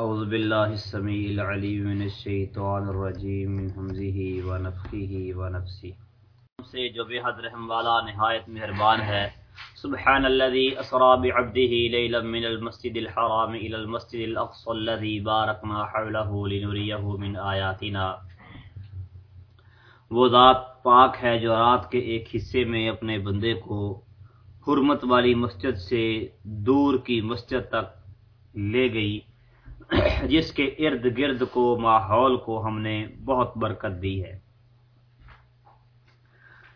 اعوذ باللہ السمیع العلیم من الشیطان الرجیم من حمزه ونفخه ونفسه سے جو بے حد رحم والا نہایت مہربان ہے سبحان الذي اسرا بعبده ليلا من المسجد الحرام الى المسجد الاقصى الذي باركنا حوله لنريه من آیاتنا. وہ ذات پاک ہے جو رات کے ایک حصے میں اپنے بندے کو حرمت والی مسجد سے دور کی مسجد تک لے گئی۔ جس کے ارد گرد کو ماحول کو ہم نے بہت برکت دی ہے۔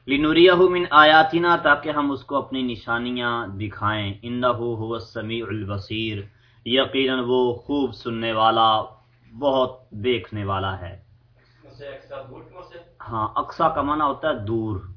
لنوریہ من آیاتنا تاکہ ہم اس کو اپنی نشانیاں دکھائیں۔ انہو هو السمیع البصیر۔ یقینا وہ خوب سننے والا بہت دیکھنے والا ہے۔ ہاں اقصا کا معنی ہوتا ہے دور۔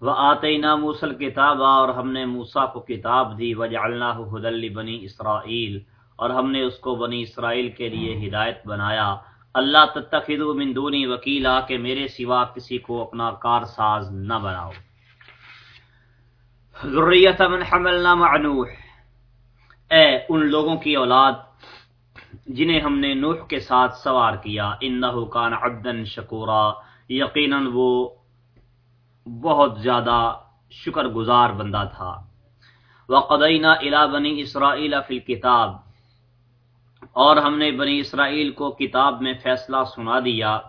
وہ آتے نا موسل کتاب اور ہم نے موسا کو کتاب دی وج اللہ حدل بنی اسرائیل، اور ہم نے اس کو بنی اسرائیل کے لیے ہدایت بنایا۔ اللہ تتخذ من دونی وکیلا کہ میرے سوا کسی کو اپنا کار ساز نہ بناؤ۔ ذریت من حملنا مع نوح۔ اے ان لوگوں کی اولاد، جنہیں ہم نے نوح کے ساتھ سوار کیا، انہو کان عبدا شکورا، یقیناً وہ بہت زیادہ شکر گزار بندہ تھا۔ وقدینہ الا بنی اسرائیل فی الکتاب اور ہم نے بنی اسرائیل کو کتاب میں فیصلہ سنا دیا۔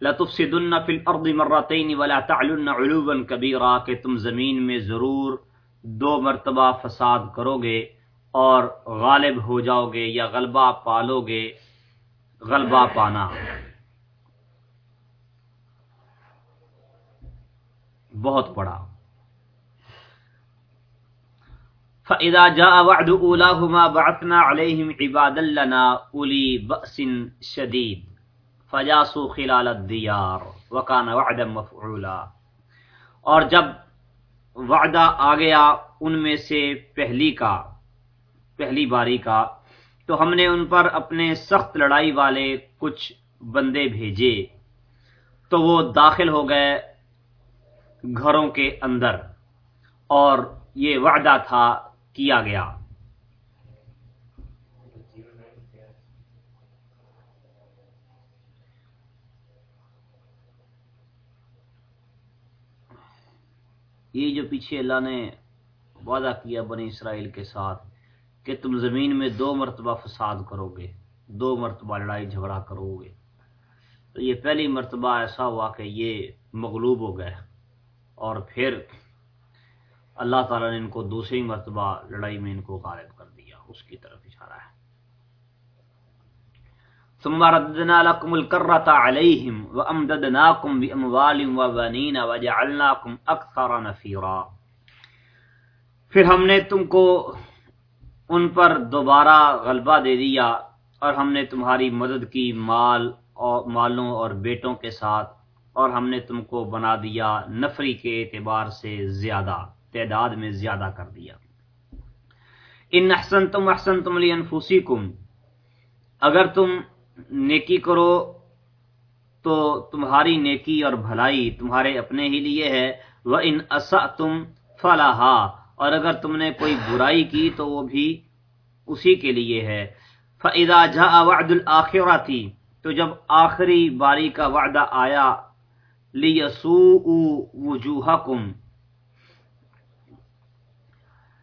لتفسدن فی الارض مرتين ولا تعلن علوا کہ تم زمین میں ضرور دو مرتبہ فساد کرو گے اور غالب ہو جاؤ گے یا غلبہ پالو گے غلبہ پانا۔ بہت بڑا فَإِذَا جَاءَ وَعْدُ أُولَاهُمَا بَعَثْنَا عَلَيْهِمْ عِبَادًا لَنَا أُولِي بَأْسٍ شَدِيدٍ فَجَاسُوا خِلَالَ الدِّيَارِ وَكَانَ وَعْدًا مَفْعُولًا۔ اور جب وعدہ آ گیا ان میں سے پہلی کا، پہلی باری کا، تو ہم نے ان پر اپنے سخت لڑائی والے کچھ بندے بھیجے۔ تو وہ داخل ہو گئے گھروں کے اندر اور یہ وعدہ تھا کیا گیا۔ یہ جو پیچھے اللہ نے وعدہ کیا بنی اسرائیل کے ساتھ کہ تم زمین میں دو مرتبہ فساد کرو گے دو مرتبہ لڑائی جھگڑا کرو گے تو یہ پہلی مرتبہ ایسا ہوا کہ یہ مغلوب ہو گئے۔ اور پھر اللہ تعالیٰ نے ان کو دوسری مرتبہ لڑائی میں ان کو غالب کر دیا، اس کی طرف اشارہ ہے۔ ثم ردنا لكم الكرة عليهم وامددناكم باموال وبنين وجعلناكم اكثر نفيرا۔ پھر ہم نے تم کو ان پر دوبارہ غلبہ دے دیا اور ہم نے تمہاری مدد کی مال اور مالوں اور بیٹوں کے ساتھ اور ہم نے تم کو بنا دیا نفری کے اعتبار سے زیادہ، تعداد میں زیادہ کر دیا۔ ان احسن تم احسن تم لی اگر تم نیکی کرو تو تمہاری نیکی اور بھلائی تمہارے اپنے ہی لیے ہے وہ ان اصا تم فلاح اور اگر تم نے کوئی برائی کی تو وہ بھی اسی کے لیے ہے۔ فضا جا وعد الآخرہ تھی تو جب آخری باری کا وعدہ آیا وجوہکم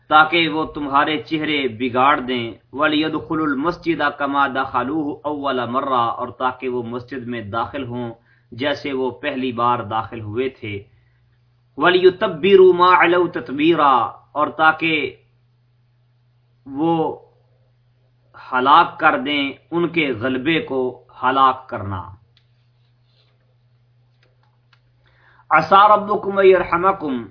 تاکہ وہ تمہارے چہرے بگاڑ دیں۔ ولیدخل المسجد کما دخلوه اول مرہ اور تاکہ وہ مسجد میں داخل ہوں جیسے وہ پہلی بار داخل ہوئے تھے۔ ولیتبروا ما علو تتبیرا اور تاکہ وہ ہلاک کر دیں ان کے غلبے کو ہلاک کرنا۔ عسا ربکم یرحمکم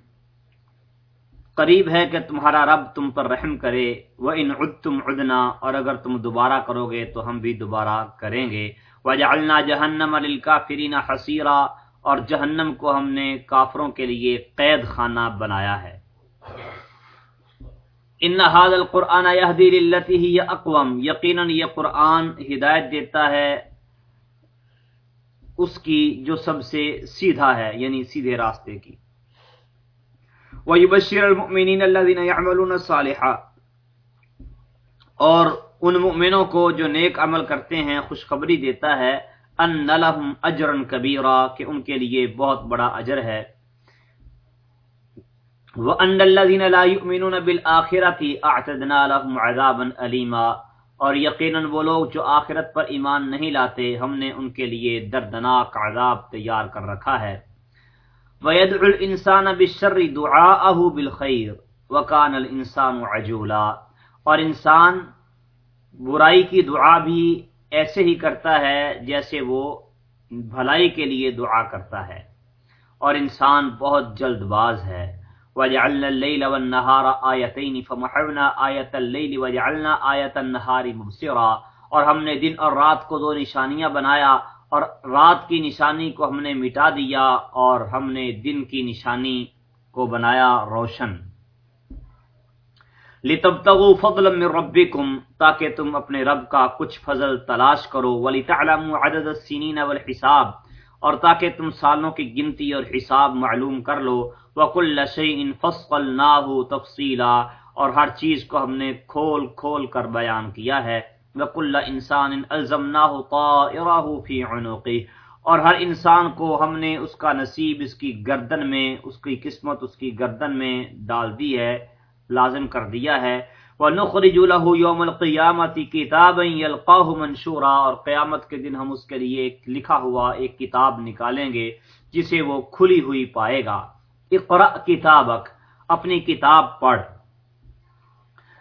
قریب ہے کہ تمہارا رب تم پر رحم کرے وہ ان عدتم عدنا، اور اگر تم دوبارہ کرو گے تو ہم بھی دوبارہ کریں گے۔ وجعلنا جہنم للکافرین حسیرا اور جہنم کو ہم نے کافروں کے لیے قید خانہ بنایا ہے۔ ان هذا القرآن يهدي للتي هي اقوم یقینا یہ قرآن ہدایت دیتا ہے اس کی جو سب سے سیدھا ہے یعنی سیدھے راستے کی۔ وَيُبَشِّرَ الْمُؤْمِنِينَ الَّذِينَ يَعْمَلُونَ الصَّالِحَةِ اور ان مؤمنوں کو جو نیک عمل کرتے ہیں، خوشخبری دیتا ہے ان لهم اجرا کبیرا کہ ان کے لیے بہت بڑا اجر ہے۔ وان الذين لا يؤمنون بالاخره اعتدنا لهم عذابا اليما اور یقینا وہ لوگ جو آخرت پر ایمان نہیں لاتے، ہم نے ان کے لیے دردناک عذاب تیار کر رکھا ہے۔ ويدعو الانسان بالشر دعاءه بالخير وكان الانسان عجولا۔ اور انسان برائی کی دعا بھی ایسے ہی کرتا ہے جیسے وہ بھلائی کے لیے دعا کرتا ہے۔ اور انسان بہت جلد باز ہے۔ وجعلنا الليل والنهار آیتین فمحونا آیت اللیل وجعلنا آیت النهار مبصرا اور ہم نے دن اور رات کو دو نشانیاں بنایا اور رات کی نشانی کو ہم نے مٹا دیا اور ہم نے دن کی نشانی کو بنایا روشن۔ لتبتغوا فضلا من ربکم تاکہ تم اپنے رب کا کچھ فضل تلاش کرو۔ ولتعلموا عدد السنین والحساب اور تاکہ تم سالوں کی گنتی اور حساب معلوم کر لو۔ وکل شیء فصلناه تفصیلا اور ہر چیز کو ہم نے کھول کھول کر بیان کیا ہے۔ وکل انسان الزمناه طائره في عنقه اور ہر انسان کو ہم نے اس کا نصیب اس کی گردن میں، اس کی قسمت اس کی گردن میں ڈال دی ہے، لازم کر دیا ہے۔ وَنُخْرِجُ لَهُ يَوْمَ الْقِيَامَةِ كِتَابًا يَلْقَاهُ مَنْشُورًا اور قیامت کے دن ہم اس کے لیے ایک لکھا ہوا ایک کتاب نکالیں گے جسے وہ کھلی ہوئی پائے گا۔ اقرأ کتابک، اپنی کتاب پڑھ۔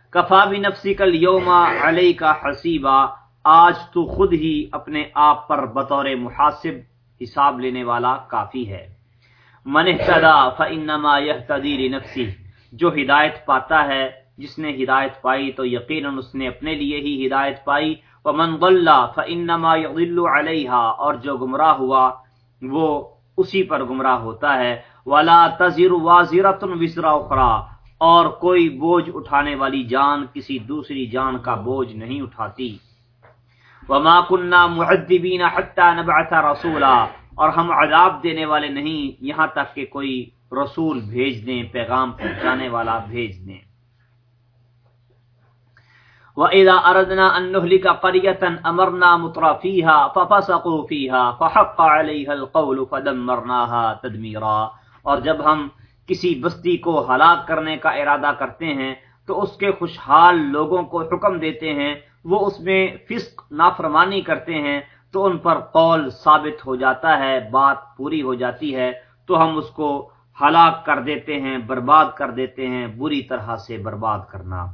کفا بنفسک اليوم علیک حسیبا، آج تو خود ہی اپنے آپ پر بطور محاسب حساب لینے والا کافی ہے۔ من اهتدى فانما يهتدي لنفسه جو ہدایت پاتا ہے، جس نے ہدایت پائی تو یقیناً اس نے اپنے لیے ہی ہدایت پائی۔ ومن ضل فانما يضل عليها اور جو گمراہ ہوا، وہ اسی پر گمراہ ہوتا ہے۔ ولا تزر وازره وزر اخرى، اور کوئی بوجھ اٹھانے والی جان کسی دوسری جان کا بوجھ نہیں اٹھاتی۔ وما كنا معذبين حتى نبعث رسولا، اور ہم عذاب دینے والے نہیں، یہاں تک کہ کوئی رسول بھیج دیں، پیغام پہنچانے والا بھیج دیں۔ وَإِذَا أَرَدْنَا أَن نُهْلِكَ قَرْيَةً أَمَرْنَا مُتْرَ فِيهَا فَفَسَقُوا فِيهَا فَحَقَّ عَلَيْهَا الْقَوْلُ فَدَمَّرْنَاهَا تَدْمِيرًا۔ اور جب ہم کسی بستی کو ہلاک کرنے کا ارادہ کرتے ہیں، تو اس کے خوشحال لوگوں کو حکم دیتے ہیں، وہ اس میں فسق، نافرمانی کرتے ہیں، تو ان پر قول ثابت ہو جاتا ہے، بات پوری ہو جاتی ہے، تو ہم اس کو ہلاک کر دیتے ہیں، برباد کر دیتے ہیں، بری طرح سے برباد کرنا۔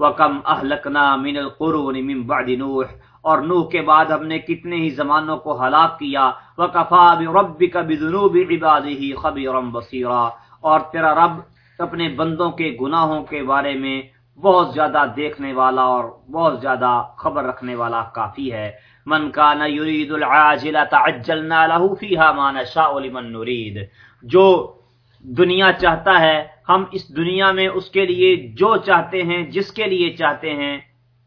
وکم اہلکنا من القرون من بعد نوح اور نوح کے بعد ہم نے کتنے ہی زمانوں کو ہلاک کیا۔ وکفا بربک بذنوب عباده خبيرا بصيرا۔ اور تیرا رب اپنے بندوں کے گناہوں کے بارے میں بہت زیادہ دیکھنے والا اور بہت زیادہ خبر رکھنے والا کافی ہے۔ من کان یرید العاجلہ عجلنا له فيها ما نشاء لمن نريد جو دنیا چاہتا ہے، ہم اس دنیا میں اس کے لیے جو چاہتے ہیں، جس کے لیے چاہتے ہیں،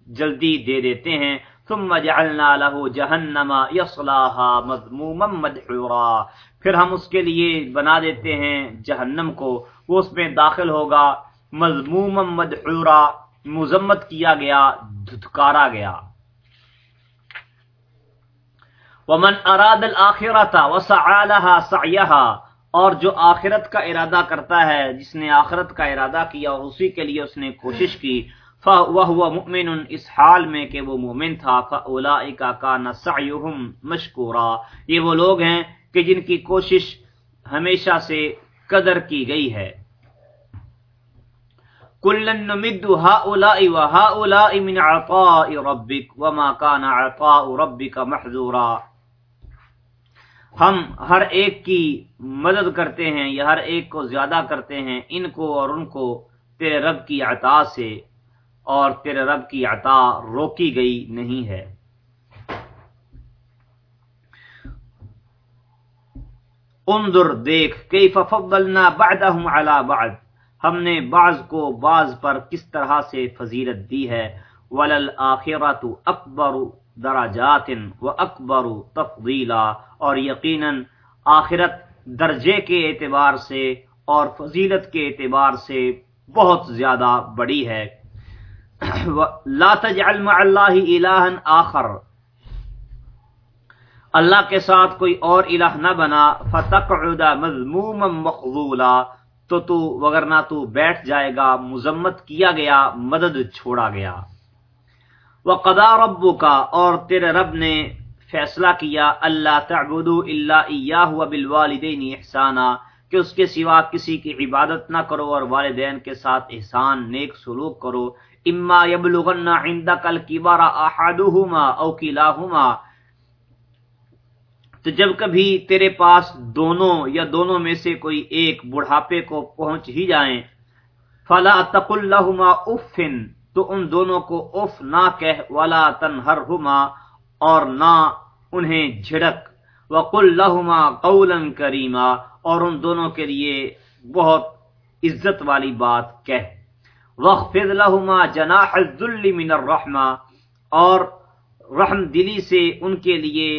جلدی دے دیتے ہیں۔ ثم جعلنا له جہنم يصلاها مذموما مدحورا۔ پھر ہم اس کے لیے بنا دیتے ہیں جہنم کو۔ وہ اس میں داخل ہوگا۔ مذموما مدحورا۔ مذمت کیا گیا، دھتکارا گیا۔ ومن اراد الاخرة وسعى لها سعيها اور جو آخرت کا ارادہ کرتا ہے، جس نے آخرت کا ارادہ کیا، اسی کے لیے اس نے کوشش کی۔ وہ مؤمن، اس حال میں کہ وہ مومن تھا فاولئک کان سعیهم مشکورا یہ وہ لوگ ہیں کہ جن کی کوشش ہمیشہ سے قدر کی گئی ہے۔ کلن نمد هؤلاء وهؤلاء من عطاء ربك وما كان عطاء ربك محذورا۔ ہم ہر ایک کی مدد کرتے ہیں یا ہر ایک کو زیادہ کرتے ہیں، ان کو اور ان کو تیرے رب کی عطا سے۔ اور تیرے رب کی عطا روکی گئی نہیں ہے۔ انظر، دیکھ، کیف فضلنا بعدهم على بعد۔ ہم نے بعض کو بعض پر کس طرح سے فضیلت دی ہے۔ وللآخرت اکبر دراجات و اکبر تفضیلا اور یقیناً آخرت درجے کے اعتبار سے اور فضیلت کے اعتبار سے بہت زیادہ بڑی ہے۔ لا تجعل مع اللہ الہا آخر۔ اللہ کے ساتھ کوئی اور الہ نہ بنا، فتقعد مذموما مخذولا۔ تو تو وگرنہ تو بیٹھ جائے گا، مذمت کیا گیا، مدد چھوڑا گیا۔ وقضا ربک اور تیرے رب نے فیصلہ کیا اللہ تعبدوا الا اياه وبالوالدین احسانا کہ اس کے سوا کسی کی عبادت نہ کرو اور والدین کے ساتھ احسان، نیک سلوک کرو۔ اما یبلغن عندك الكبار احدهما او كلاهما تو جب کبھی تیرے پاس دونوں یا دونوں میں سے کوئی ایک بڑھاپے کو پہنچ ہی جائیں فلا تقل لهما اف تو ان دونوں کو اف نہ کہہ، ولا تنہرهما اور نہ انہیں جھڑک۔ وقل لهما قولا کریما اور ان دونوں کے لیے بہت عزت والی بات کہہ۔ وخفض لهما جناح الذل من الرحمہ، اور رحم دلی سے ان کے لیے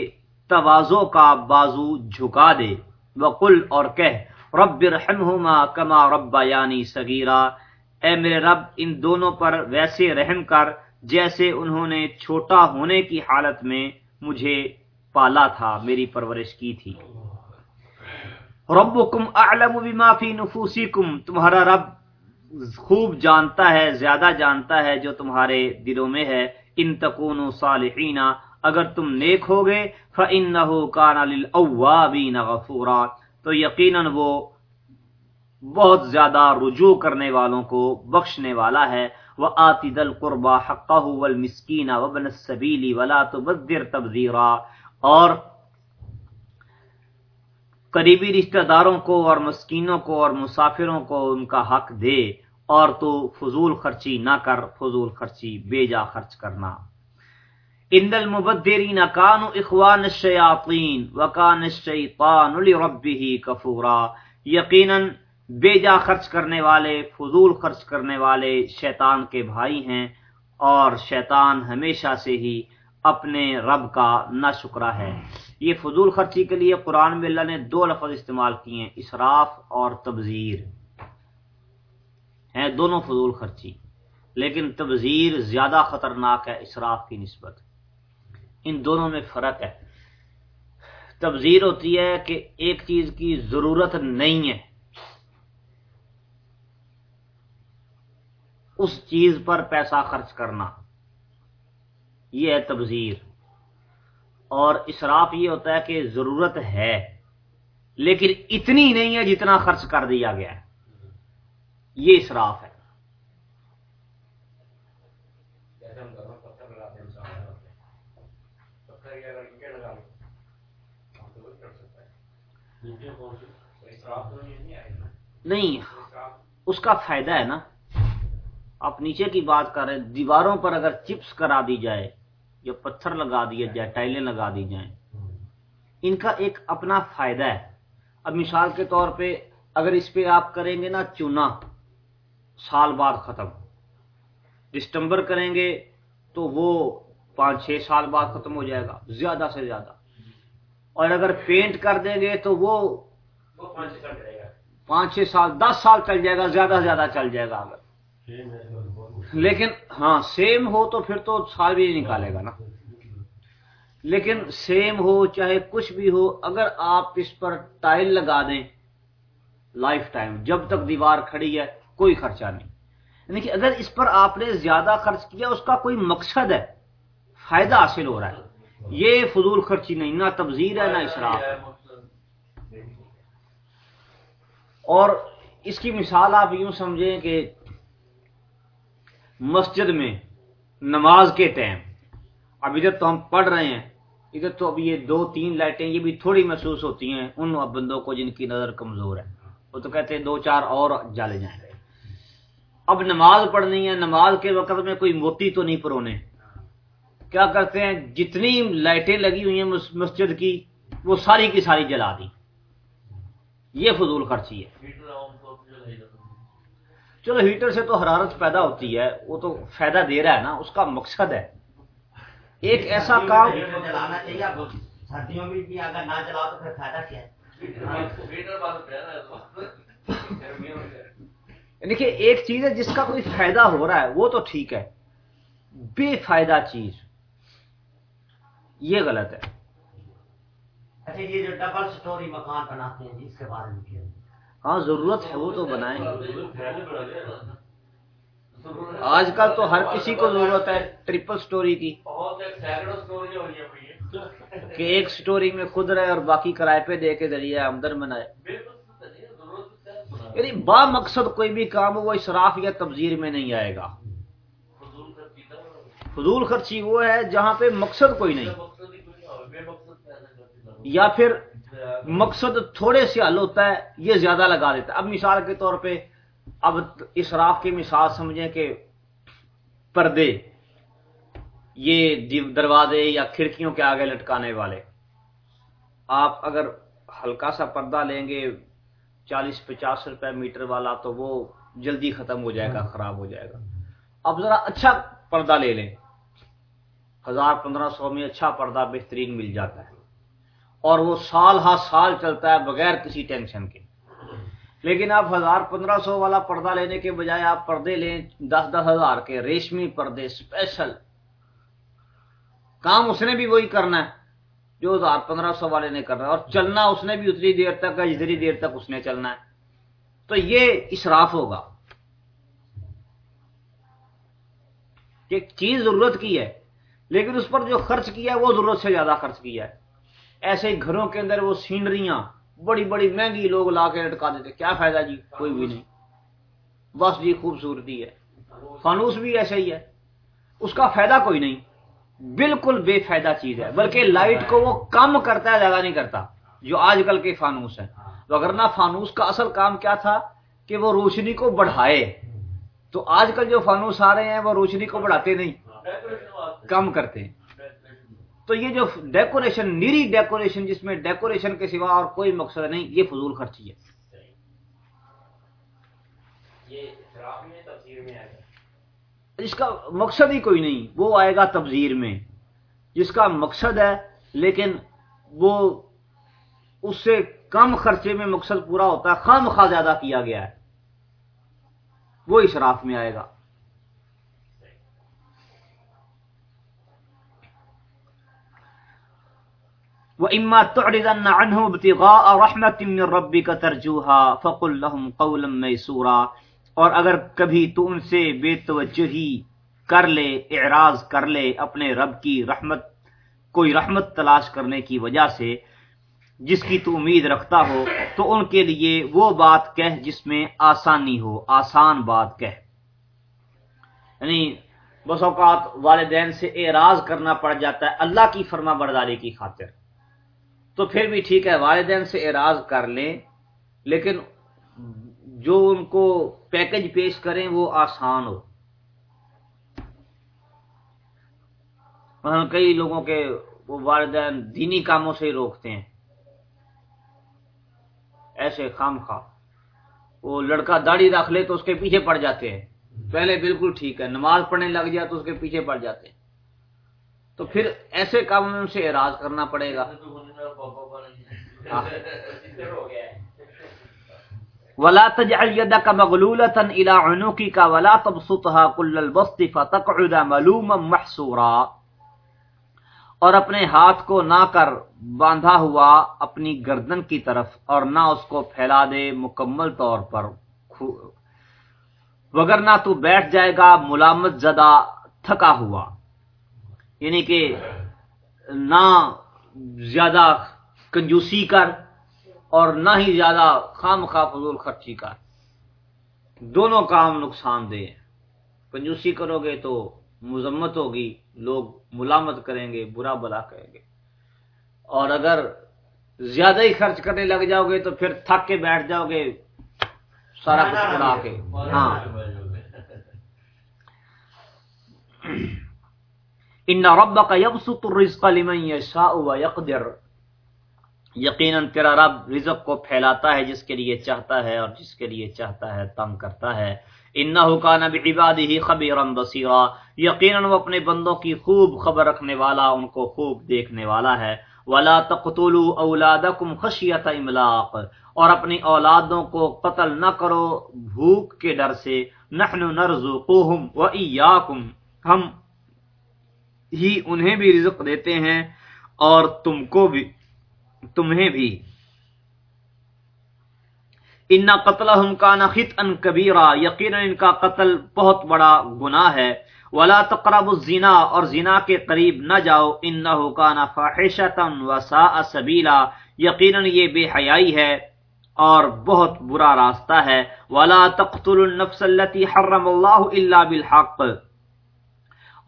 توازو کا بازو جھکا دے۔ وقل اور کہہ، رب ارحمهما كما ربياني صغيرا اے میرے رب، ان دونوں پر ویسے رحم کر جیسے انہوں نے چھوٹا ہونے کی حالت میں مجھے پالا تھا، میری پرورش کی تھی۔ ربکم اعلم بما فی نفوسکم، تمہارا رب خوب جانتا ہے، زیادہ جانتا ہے جو تمہارے دلوں میں ہے۔ ان تکونوا صالحین، اگر تم نیک ہوگے فانه کان للاوابین غفورا۔ تو یقینا وہ بہت زیادہ رجوع کرنے والوں کو بخشنے والا ہے۔ وآتی ذل قربا حقه والمسکین وابن السبیل ولا تبذر تبذیرا اور قریبی رشتہ داروں کو اور مسکینوں کو اور مسافروں کو ان کا حق دے، اور تو فضول خرچی نہ کر، فضول خرچی بے جا خرچ کرنا۔ ان المبدرین کانوا اخوان الشیاطین وکان الشیطان لربه کفورا۔ یقینا بے جا خرچ کرنے والے، فضول خرچ کرنے والے شیطان کے بھائی ہیں، اور شیطان ہمیشہ سے ہی اپنے رب کا نہ ہے۔ یہ فضول خرچی کے لیے قرآن میں اللہ نے دو لفظ استعمال کیے ہیں، اسراف اور تبذیر۔ ہیں دونوں فضول خرچی، لیکن تبذیر زیادہ خطرناک ہے، اسراف کی نسبت۔ ان دونوں میں فرق ہے۔ تبذیر ہوتی ہے کہ ایک چیز کی ضرورت نہیں ہے۔ اس چیز پر پیسہ خرچ کرنا، یہ ہے تبذیر۔ اور اسراف یہ ہوتا ہے کہ ضرورت ہے لیکن اتنی نہیں ہے جتنا خرچ کر دیا گیا ہے۔ یہ اسراف ہے۔ نہیں اس کا فائدہ ہے نا۔ آپ نیچے کی بات کر رہے دیواروں پر اگر چپس کرا دی جائے جو پتھر لگا دیے جائے ٹائلیں لگا دی جائیں۔ ان کا ایک اپنا فائدہ ہے۔ اب مثال کے طور پہ اگر اس پہ آپ کریں گے نا چونا سال بعد ختم۔ ڈسٹمبر کریں گے تو وہ پانچ چھ سال بعد ختم ہو جائے گا زیادہ سے زیادہ۔ اور اگر پینٹ کر دیں گے تو وہ پانچ چھ سال دس سال چل جائے گا زیادہ سے زیادہ چل جائے گا۔ اگر لیکن ہاں سیم ہو تو پھر تو سال بھی نکالے گا نا۔ لیکن سیم ہو، چاہے کچھ بھی ہو، اگر آپ اس پر ٹائل لگا دیں لائف ٹائم جب تک دیوار کھڑی ہے، کوئی خرچہ نہیں۔ یعنی کہ اگر اس پر آپ نے زیادہ خرچ کیا، اس کا کوئی مقصد ہے، فائدہ حاصل ہو رہا ہے۔ یہ فضول خرچی نہیں، نہ تبزیر ہے، نہ اسراف۔ اور اس کی مثال آپ یوں سمجھیں کہ مسجد میں نماز کے ٹائم۔ اب ادھر تو ہم پڑھ رہے ہیں، ادھر تو اب یہ دو تین لائٹیں یہ بھی تھوڑی محسوس ہوتی ہیں ان بندوں کو جن کی نظر کمزور ہے۔ وہ تو کہتے ہیں دو چار اور جالے جائیں۔ اب نماز پڑھنی ہے، نماز کے وقت میں کوئی موتی تو نہیں پرونے۔ کیا کرتے ہیں؟ جتنی لائٹیں لگی ہوئی ہیں مسجد کی، وہ ساری کی ساری جلا دی یہ فضول خرچی ہے۔ چلو ہیٹر سے تو حرارت پیدا ہوتی ہے وہ تو فائدہ دے رہا ہے نا اس کا مقصد ہے۔ ایک ایسا کام دیکھیے ایک چیز ہے جس کا کوئی فائدہ ہو رہا ہے وہ تو ٹھیک ہے۔ بے فائدہ چیز۔ یہ غلط ہے۔ اچھا یہ جو ڈبل سٹوری مکان بناتے ہیں اس کے بارے میں ہاں ضرورت ہے وہ تو بنائیں۔ آج کل تو ہر کسی کو ضرورت ہے ٹریپل سٹوری کی۔ کہ ایک سٹوری میں خود رہے اور باقی کرائے پہ دے کے ذریعہ آمدن بنائے یعنی با مقصد کوئی بھی کام ہو وہ اسراف یا تبذیر میں نہیں آئے گا۔ فضول خرچی وہ ہے جہاں پہ مقصد کوئی نہیں۔ یا پھر مقصد تھوڑے سے حل ہوتا ہے یہ زیادہ لگا دیتا ہے۔ اب مثال کے طور پہ اب اسراف کی مثال سمجھیں کہ پردے یہ دروازے یا کھڑکیوں کے آگے لٹکانے والے۔ آپ اگر ہلکا سا پردہ لیں گے چالیس پچاس روپے میٹر والا تو وہ جلدی ختم ہو جائے گا خراب ہو جائے گا۔ اب ذرا اچھا پردہ لے لیں۔ ہزار پندرہ سو میں اچھا پردہ بہترین مل جاتا ہے۔ اور وہ سال ہا سال چلتا ہے بغیر کسی ٹینشن کے۔ لیکن آپ ہزار پندرہ سو والا پردہ لینے کے بجائے آپ پردے لیں، دس دس ہزار کے ریشمی پردے اسپیشل کام اس نے بھی وہی کرنا ہے جو ہزار پندرہ سو والے نے کرنا ہے، اور چلنا اس نے بھی اتنی دیر تک جتنی دیر تک اس نے چلنا ہے۔ تو یہ اسراف ہوگا۔ کہ چیز ضرورت کی ہے، لیکن اس پر جو خرچ کیا ہے، وہ ضرورت سے زیادہ خرچ کیا ہے۔ ایسے گھروں کے اندر وہ سینریاں بڑی بڑی مہنگی لوگ لا کے لٹکا دیتے، کیا فائدہ جی؟ کوئی بھی نہیں۔ بس جی خوبصورتی ہے۔ فانوس بھی ایسا ہی ہے۔ اس کا فائدہ کوئی نہیں۔ بالکل بے فائدہ چیز ہے، بلکہ لائٹ کو وہ کم کرتا ہے، زیادہ نہیں کرتا، جو آج کل کے فانوس ہے وغیرہ فانوس کا اصل کام کیا تھا کہ وہ روشنی کو بڑھائے، تو آج کل جو فانوس آ رہے ہیں، وہ روشنی کو بڑھاتے نہیں، کم کرتے ہیں۔ تو یہ جو ڈیکوریشن نیری ڈیکوریشن جس میں ڈیکوریشن کے سوا اور کوئی مقصد نہیں یہ فضول خرچی ہے۔ جس کا مقصد ہی کوئی نہیں وہ آئے گا تبزیر میں۔ جس کا مقصد ہے لیکن وہ اس سے کم خرچے میں مقصد پورا ہوتا ہے خام خواہ زیادہ کیا گیا ہے۔ وہ اشراف میں آئے گا۔ وہ اما ربی کا ترجوہا فق الحم قولم سورا اور اگر کبھی تو ان سے بے توجہی کر لے، اعراض کر لے اپنے رب کی رحمت، کوئی رحمت تلاش کرنے کی وجہ سے، جس کی تو امید رکھتا ہو، تو ان کے لیے وہ بات کہہ جس میں آسانی ہو، آسان بات کہہ۔ یعنی بس اوقات والدین سے اعراض کرنا پڑ جاتا ہے اللہ کی فرما برداری کی خاطر۔ تو پھر بھی ٹھیک ہے، والدین سے اعراض کر لیں، لیکن جو ان کو پیکج پیش کریں وہ آسان ہو۔ کئی لوگوں کے وہ والدین دینی کاموں سے ہی روکتے ہیں۔ ایسے خام خواہ۔ وہ لڑکا داڑھی رکھ لے تو اس کے پیچھے پڑ جاتے ہیں۔ پہلے بالکل ٹھیک ہے، نماز پڑھنے لگ جائے تو اس کے پیچھے پڑ جاتے ہیں۔ تو پھر ایسے کاموں میں ان سے اعراض کرنا پڑے گا۔ ولا تجعل يدك مغلولة الى عنقك ولا تبسطها كل البسط فتقعد ملوما محسورا اور اپنے ہاتھ کو نہ کر باندھا ہوا اپنی گردن کی طرف اور نہ اس کو پھیلا دے مکمل طور پر۔ وگر نہ تو بیٹھ جائے گا ملامت زدہ تھکا ہوا۔ یعنی کہ نہ زیادہ کنجوسی کر اور نہ ہی زیادہ خام خواہ فضول خرچی کر۔ دونوں کام نقصان دہ کنجوسی کرو گے تو مذمت ہوگی لوگ ملامت کریں گے برا بلا کریں گے۔ اور اگر زیادہ ہی خرچ کرنے لگ جاؤ گے تو پھر تھک کے بیٹھ جاؤ گے۔ سارا کچھ اڑا کے۔ ہاں۔ ان ربک یبسط الرزق لمن یشاء ویقدر یقیناً تیرا رب رزق کو پھیلاتا ہے جس کے لیے چاہتا ہے اور جس کے لیے چاہتا ہے تنگ کرتا ہے. انہو کان بعباده خبیرا بصیرا. یقیناً وہ اپنے بندوں کی خوب خبر رکھنے والا، ان کو خوب دیکھنے والا ہے. ولا تقتلوا اولادکم خشیت املاق. اور اپنی اولادوں کو قتل نہ کرو بھوک کے ڈر سے. نحن نرزقهم وایاکم ہم ہی انہیں بھی رزق دیتے ہیں اور تم کو بھی، تمہیں بھی۔ ان قتل کا نخت ان کبیرا یقینا ان کا قتل بہت بڑا گناہ ہے۔ ولا تقرب الزنا۔ اور زنا کے قریب نہ جاؤ۔ انه كان فاحشة وساء سبیلا یقینا یہ بے حیائی ہے اور بہت برا راستہ ہے۔ ولا تقتلوا النفس التي حرم الله الا بالحق۔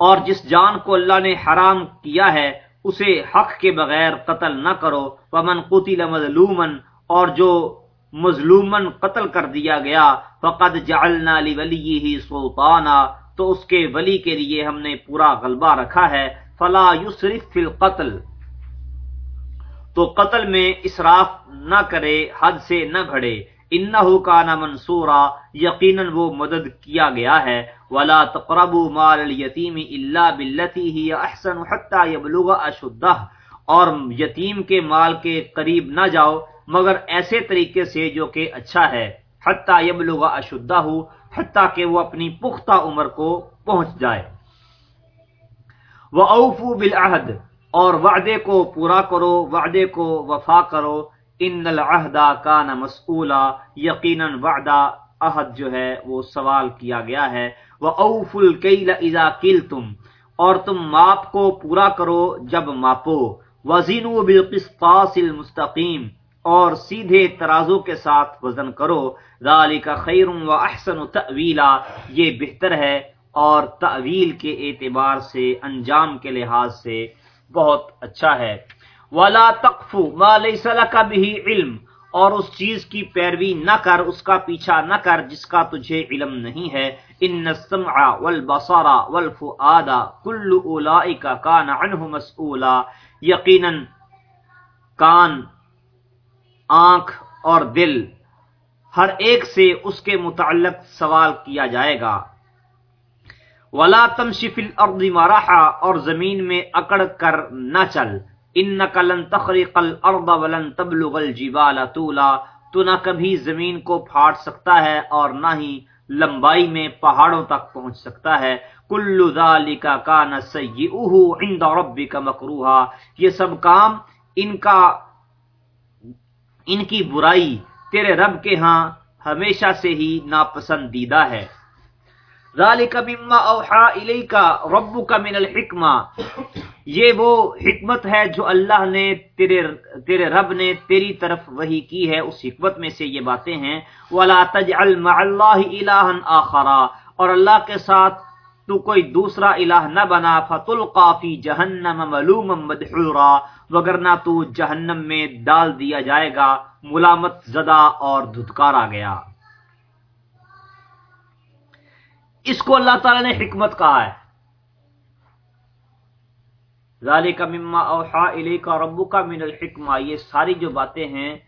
اور جس جان کو اللہ نے حرام کیا ہے، اسے حق کے بغیر قتل نہ کرو۔ ومن قتل مظلوما، اور جو مظلومن قتل کر دیا گیا، فقد جعلنا لولیہ سلطانا، تو اس کے ولی کے لیے ہم نے پورا غلبہ رکھا ہے۔ فلا یسرف فی القتل۔ تو قتل میں اسراف نہ کرے، حد سے نہ بڑھے۔ انہو کانا منصورا، یقیناً وہ مدد کیا گیا ہے۔ ولا تقربوا مال الیتیم الا بالتي هي احسن حتى يبلغ اشدہ اور یتیم کے مال کے قریب نہ جاؤ، مگر ایسے طریقے سے جو کہ اچھا ہے۔ حتیٰ یبلغ اشدہ ہو حتیٰ کہ وہ اپنی پختہ عمر کو پہنچ جائے۔ وہ اوفو بالعہد اور وعدے کو پورا کرو، وعدے کو وفا کرو۔ ان العہدہ کا نہ مسئولہ یقیناً وعدہ عہد جو ہے وہ سوال کیا گیا ہے۔ وہ اوف الکیل اذا کل تم اور تم ماپ کو پورا کرو جب ماپو۔ وزین بالقسطاس المستقیم اور سیدھے ترازو کے ساتھ وزن کرو۔ ذالک خیر و احسن تعویلا یہ بہتر ہے۔ اور تعویل کے اعتبار سے، انجام کے لحاظ سے بہت اچھا ہے۔ ولا تقف ما ليس لك به علم اور اس چیز کی پیروی نہ کر، اس کا پیچھا نہ کر جس کا تجھے علم نہیں ہے۔ ان السمع والبصر والفؤاد كل اولئک کان عنه مسؤولا یقینا کان، آنکھ اور دل، ہر ایک سے اس کے متعلق سوال کیا جائے گا۔ ولا تمشف الارض مرحا اور زمین میں اکڑ کر نہ چل۔ انك لن تخرق الارض ولن تبلغ الجبال طولا، تو نہ کبھی زمین کو پھاڑ سکتا ہے اور نہ ہی لمبائی میں پہاڑوں تک پہنچ سکتا ہے۔ کل ذالک کان سیئہ عند ربک مکروہا۔ یہ سب کام ان کا، ان کی برائی تیرے رب کے ہاں ہمیشہ سے ہی ناپسندیدہ ہے۔ ذالک مما اوحا الیک ربک من الحکمہ۔ یہ وہ حکمت ہے جو اللہ نے تیرے تیرے رب نے تیری طرف وہی کی ہے۔ اس حکمت میں سے یہ باتیں ہیں۔ ولا تجعل مع اللہ الہا آخرا۔ اور اللہ کے ساتھ تو کوئی دوسرا الہ نہ بنا۔ فتلقا فی جہنم ملوما مدحورا۔ وگرنہ تو جہنم میں ڈال دیا جائے گا۔ ملامت زدہ اور دھتکارا گیا۔ اس کو اللہ تعالی نے حکمت کہا ہے۔ ذالک مما اوحا الیک ربک من الحکمہ۔ یہ ساری جو باتیں ہیں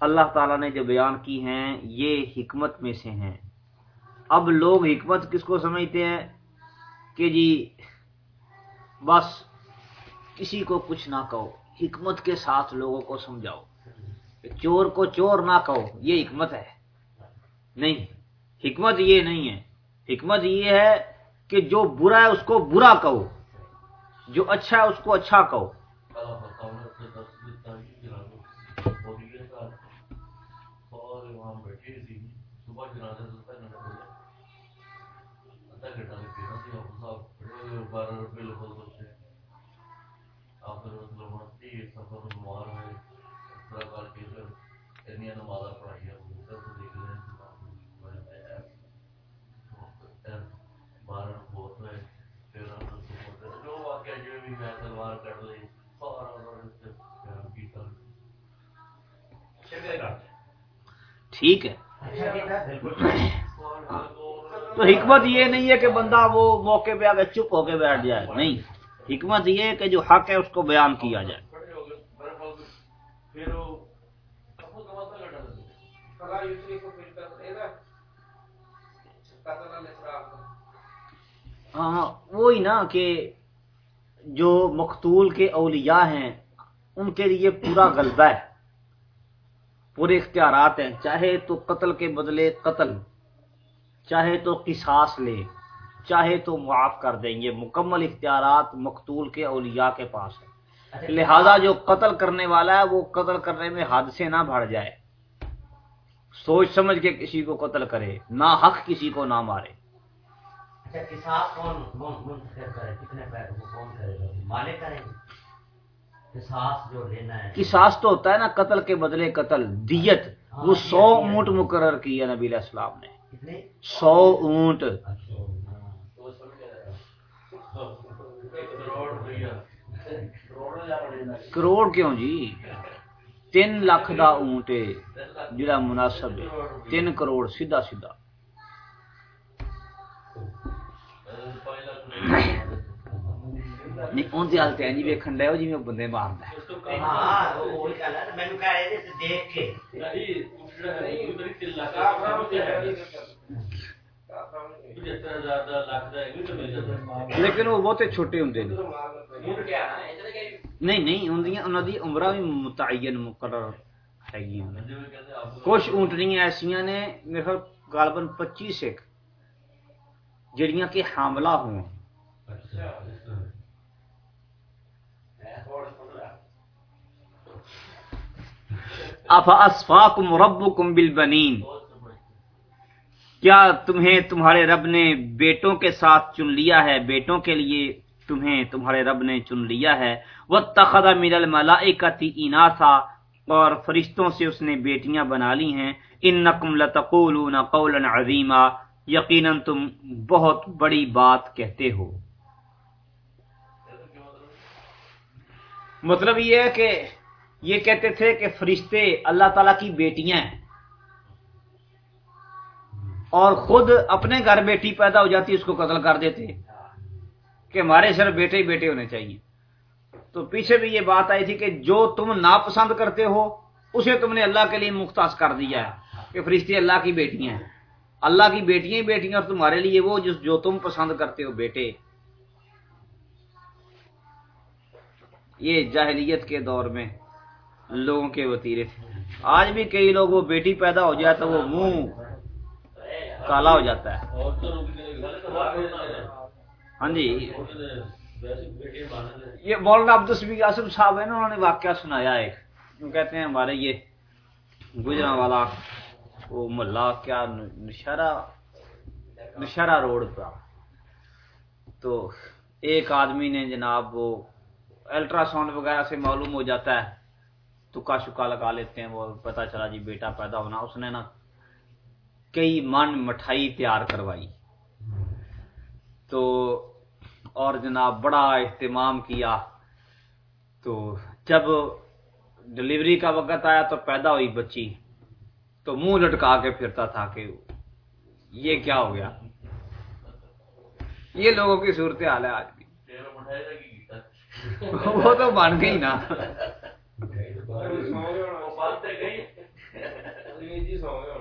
اللہ تعالی نے جو بیان کی ہیں، یہ حکمت میں سے ہیں۔ اب لوگ حکمت کس کو سمجھتے ہیں؟ کہ جی بس کسی کو کچھ نہ کہو، حکمت کے ساتھ لوگوں کو سمجھاؤ۔ چور کو چور نہ کہو، یہ حکمت ہے۔ نہیں، حکمت یہ نہیں ہے۔ حکمت یہ ہے کہ جو برا ہے اس کو برا کہو، جو اچھا ہے اس کو اچھا کہو۔ ٹھیک ہے۔ تو حکمت یہ نہیں ہے کہ بندہ وہ موقع پہ آگے چپ ہو کے بیٹھ جائے۔ نہیں۔ حکمت یہ ہے کہ جو حق ہے اس کو بیان کیا جائے۔ ہاں وہی نا کہ جو مقتول کے اولیاء ہیں، ان کے لیے پورا غلبہ ہے۔ پورے اختیارات ہیں۔ چاہے تو قتل کے بدلے قتل چاہے تو قصاص لے چاہے تو معاف کر دیں۔ گے مکمل اختیارات مقتول کے اولیاء کے پاس ہے اچھا، لہذا جو قتل کرنے والا ہے وہ قتل کرنے میں حد سے نہ بڑھ جائے۔ سوچ سمجھ کے کسی کو قتل کرے نہ حق کسی کو نہ مارے۔ اچھا کون کون منتخب کرے؟ کتنے پیسے کو کون کرے گا؟ مالک کریں گے؟ جو لینا ہے قصاص تو ہوتا ہے نا قتل کے بدلے قتل دیت۔ وہ سو اونٹ مقرر کی ہے نبی علیہ السلام نے۔ سو اونٹ۔ اچھا۔ کروڑ کیوں جی؟ تین لاکھ دا اونٹ ہے جڑا مناسب ہے۔ تین کروڑ سیدھا سیدھا۔ نہیں اون دی حالت ہے جی ویکھن ڈے جی میں بندے ماردا ہے ہاں وہ گل ہے مینوں کہہ رہے تھے دیکھ کے لیکن وہ بہتے چھوٹے ہوندے نے نہیں نہیں ہوندیاں انہاں دی عمرہ بھی متعین مقرر ہے کچھ اونٹنیاں ایسیاں نے میرے خیال غالباً پچیس ایک جڑیاں کہ حاملہ ہوں افا اسفاکم ربکم بالبنین؟ کیا تمہیں تمہارے رب نے بیٹوں کے ساتھ چن لیا ہے؟ بیٹوں کے لیے تمہیں تمہارے رب نے چن لیا ہے۔ وہ تخدا من الملائکتی اناسا اور فرشتوں سے اس نے بیٹیاں بنا لی ہیں۔ انکم لتقولون قولا عظیما یقیناً تم بہت بڑی بات کہتے ہو۔ مطلب یہ ہے کہ یہ کہتے تھے کہ فرشتے اللہ تعالیٰ کی بیٹیاں ہیں۔ اور خود اپنے گھر بیٹی پیدا ہو جاتی اس کو قتل کر دیتے۔ کہ ہمارے صرف بیٹے ہی بیٹے ہونے چاہیے۔ تو پیچھے بھی یہ بات آئی تھی کہ جو تم ناپسند کرتے ہو، اسے تم نے اللہ کے لیے مختص کر دیا ہے کہ فرشتے اللہ کی بیٹیاں ہیں۔ اللہ کی بیٹیاں ہی بیٹیاں اور تمہارے لیے وہ جس جو تم پسند کرتے ہو، بیٹے۔ یہ جاہلیت کے دور میں لوگوں کے وطیرے تھے۔ آج بھی کئی لوگ وہ بیٹی پیدا ہو جائے تو وہ منہ کالا ہو جاتا ہے۔ ہاں جی۔ یہ مولانا عبدالسبی قاسم صاحب ہے نا، انہوں نے واقعہ سنایا ایک وہ کہتے ہیں ہمارے یہ گجرا والا، وہ محلہ کیا نشارہ نشارہ روڈ پہ تو ایک آدمی نے جناب وہ الٹرا ساؤنڈ وغیرہ سے معلوم ہو جاتا ہے۔ تکا شکا لگا لیتے ہیں وہ پتا چلا جی بیٹا پیدا ہونا اس نے نا کئی من مٹھائی تیار کروائی۔ تو اور جناب بڑا اہتمام کیا۔ تو جب ڈلیوری کا وقت آیا تو پیدا ہوئی بچی۔ تو منہ لٹکا کے پھرتا تھا کہ یہ کیا ہو گیا۔ یہ لوگوں کی صورت حال ہے آج کی۔ وہ تو بن گئی نا۔ سو گئے